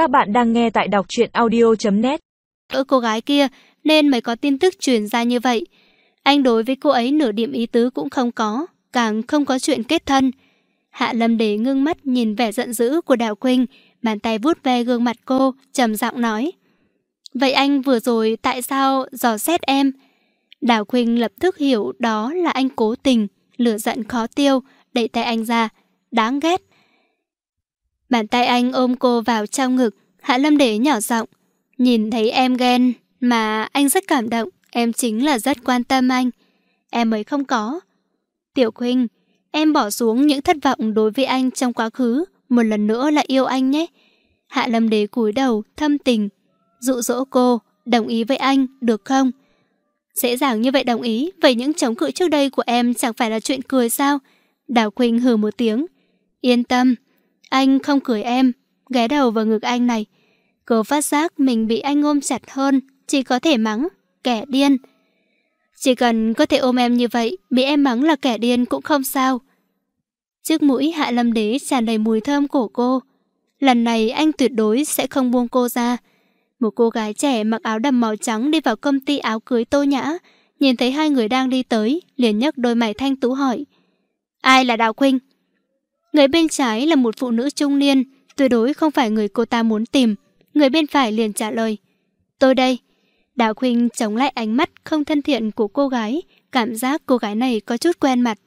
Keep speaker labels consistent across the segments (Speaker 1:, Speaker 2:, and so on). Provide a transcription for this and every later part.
Speaker 1: Các bạn đang nghe tại đọc truyện audio.net
Speaker 2: Ở cô gái kia nên mới có tin tức truyền ra như vậy. Anh đối với cô ấy nửa điểm ý tứ cũng không có, càng không có chuyện kết thân. Hạ Lâm Đế ngưng mắt nhìn vẻ giận dữ của Đào Quỳnh, bàn tay vuốt ve gương mặt cô, trầm giọng nói. Vậy anh vừa rồi tại sao dò xét em? Đào Quỳnh lập tức hiểu đó là anh cố tình, lửa giận khó tiêu, đẩy tay anh ra. Đáng ghét. Bàn tay anh ôm cô vào trong ngực, Hạ Lâm Đế nhỏ giọng. Nhìn thấy em ghen, mà anh rất cảm động, em chính là rất quan tâm anh. Em mới không có. Tiểu Quỳnh, em bỏ xuống những thất vọng đối với anh trong quá khứ, một lần nữa là yêu anh nhé. Hạ Lâm Đế cúi đầu, thâm tình, dụ dỗ cô, đồng ý với anh, được không? Dễ dàng như vậy đồng ý, vậy những chống cự trước đây của em chẳng phải là chuyện cười sao? Đào Quỳnh hừ một tiếng. Yên tâm, anh không cười em, ghé đầu vào ngực anh này. Cô phát giác mình bị anh ôm chặt hơn, chỉ có thể mắng, kẻ điên. Chỉ cần có thể ôm em như vậy, bị em mắng là kẻ điên cũng không sao. Trước mũi Hạ Lâm Đế tràn đầy mùi thơm của cô. Lần này anh tuyệt đối sẽ không buông cô ra. Một cô gái trẻ mặc áo đầm màu trắng đi vào công ty áo cưới tô nhã, nhìn thấy hai người đang đi tới, liền nhấc đôi mày thanh tú hỏi. Ai là Đào Khuynh? Người bên trái là một phụ nữ trung niên, tuyệt đối không phải người cô ta muốn tìm. Người bên phải liền trả lời. Tôi đây. Đào Khuynh chống lại ánh mắt không thân thiện của cô gái, cảm giác cô gái này có chút quen mặt.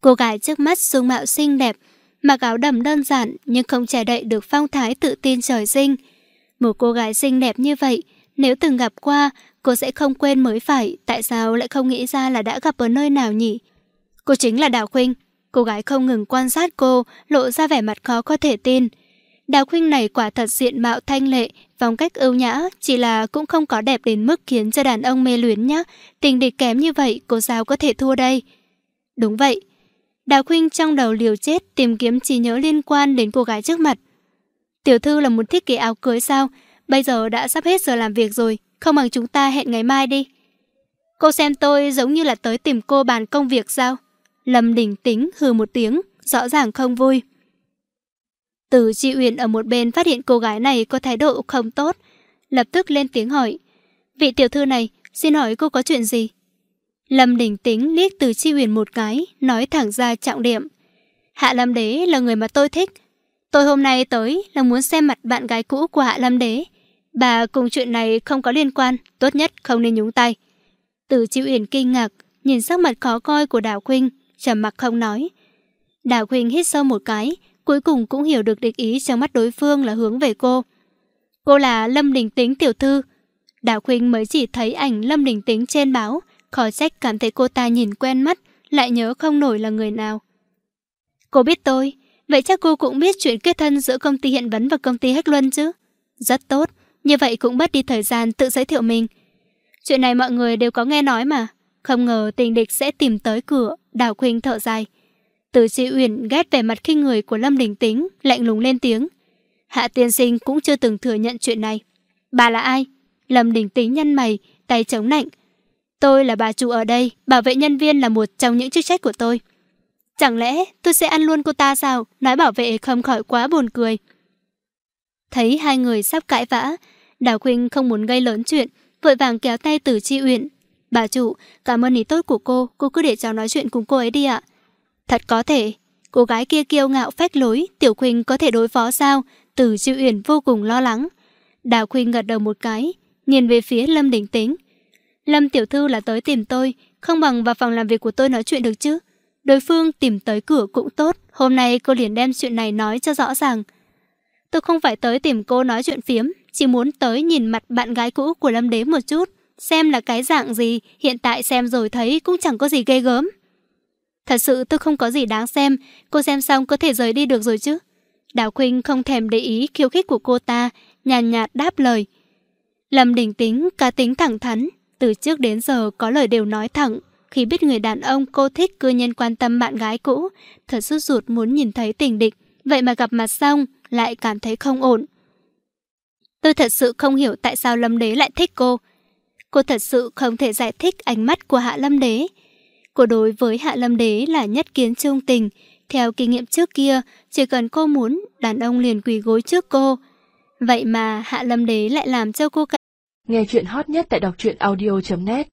Speaker 2: Cô gái trước mắt dung mạo xinh đẹp, mặc áo đầm đơn giản nhưng không che đậy được phong thái tự tin trời sinh. Một cô gái xinh đẹp như vậy, nếu từng gặp qua, cô sẽ không quên mới phải, tại sao lại không nghĩ ra là đã gặp ở nơi nào nhỉ? Cô chính là Đào Khuynh. Cô gái không ngừng quan sát cô, lộ ra vẻ mặt khó có thể tin. Đào Khuynh này quả thật diện mạo thanh lệ, phong cách ưu nhã, chỉ là cũng không có đẹp đến mức khiến cho đàn ông mê luyến nhá. Tình địch kém như vậy, cô sao có thể thua đây? Đúng vậy. Đào Khuynh trong đầu liều chết tìm kiếm trí nhớ liên quan đến cô gái trước mặt. Tiểu thư là muốn thiết kế áo cưới sao? Bây giờ đã sắp hết giờ làm việc rồi, không bằng chúng ta hẹn ngày mai đi. Cô xem tôi giống như là tới tìm cô bàn công việc sao? Lâm Đình Tính hừ một tiếng, rõ ràng không vui. Từ Chi Uyển ở một bên phát hiện cô gái này có thái độ không tốt, lập tức lên tiếng hỏi. Vị tiểu thư này, xin hỏi cô có chuyện gì? Lâm Đình Tính liếc từ Chi Uyển một cái, nói thẳng ra trọng điểm. Hạ Lâm Đế là người mà tôi thích. Tôi hôm nay tới là muốn xem mặt bạn gái cũ của Hạ Lâm Đế. Bà cùng chuyện này không có liên quan, tốt nhất không nên nhúng tay. Từ Chi Uyển kinh ngạc, nhìn sắc mặt khó coi của Đào Khuynh, trầm mặc không nói. Đào Khuynh hít sâu một cái, cuối cùng cũng hiểu được địch ý trong mắt đối phương là hướng về cô. Cô là Lâm Đình Tính tiểu thư. Đào Khuynh mới chỉ thấy ảnh Lâm Đình Tính trên báo, khó trách cảm thấy cô ta nhìn quen mắt, lại nhớ không nổi là người nào. Cô biết tôi, vậy chắc cô cũng biết chuyện kết thân giữa công ty Hiện Vấn và công ty Hách Luân chứ? Rất tốt, như vậy cũng mất đi thời gian tự giới thiệu mình. Chuyện này mọi người đều có nghe nói mà. Không ngờ tình địch sẽ tìm tới cửa, Đào Khuynh thở dài. Từ Sĩ Uyển ghét vẻ mặt khinh người của Lâm Đình Tính, lạnh lùng lên tiếng. Hạ tiên sinh cũng chưa từng thừa nhận chuyện này. Bà là ai? Lâm Đình Tính nhăn mày, tay chống nạnh. Tôi là bà chủ ở đây, bảo vệ nhân viên là một trong những chức trách của tôi. Chẳng lẽ tôi sẽ ăn luôn cô ta sao? Nói bảo vệ không khỏi quá buồn cười. Thấy hai người sắp cãi vã, Đào Khuynh không muốn gây lớn chuyện, vội vàng kéo tay từ Chi Uyển. Bà chủ, cảm ơn ý tốt của cô, cô cứ để cháu nói chuyện cùng cô ấy đi ạ. Thật có thể, cô gái kia kiêu ngạo phách lối, Tiểu Quỳnh có thể đối phó sao? Từ Chi Uyển vô cùng lo lắng. Đào Quỳnh gật đầu một cái, nhìn về phía Lâm Đình Tính. Lâm Tiểu Thư là tới tìm tôi, không bằng vào phòng làm việc của tôi nói chuyện được chứ? Đối phương tìm tới cửa cũng tốt, hôm nay cô liền đem chuyện này nói cho rõ ràng. Tôi không phải tới tìm cô nói chuyện phiếm, chỉ muốn tới nhìn mặt bạn gái cũ của Lâm Đế một chút, xem là cái dạng gì, hiện tại xem rồi thấy cũng chẳng có gì ghê gớm. Thật sự tôi không có gì đáng xem, cô xem xong có thể rời đi được rồi chứ. Đào Khuynh không thèm để ý khiêu khích của cô ta, nhàn nhạt, đáp lời. Lâm Đình Tính, cá tính thẳng thắn, từ trước đến giờ có lời đều nói thẳng. Khi biết người đàn ông cô thích cư nhiên quan tâm bạn gái cũ, thật sự ruột muốn nhìn thấy tình địch, vậy mà gặp mặt xong lại cảm thấy không ổn. Tôi thật sự không hiểu tại sao Lâm Đế lại thích cô. Cô thật sự không thể giải thích ánh mắt của Hạ Lâm Đế. Cô đối với Hạ Lâm Đế là nhất kiến trung tình, Theo kinh nghiệm trước kia, chỉ cần cô muốn, đàn ông liền quỳ gối trước cô. Vậy mà Hạ Lâm Đế lại làm cho cô cả...
Speaker 3: Nghe chuyện hot nhất tại đọc truyện audio.net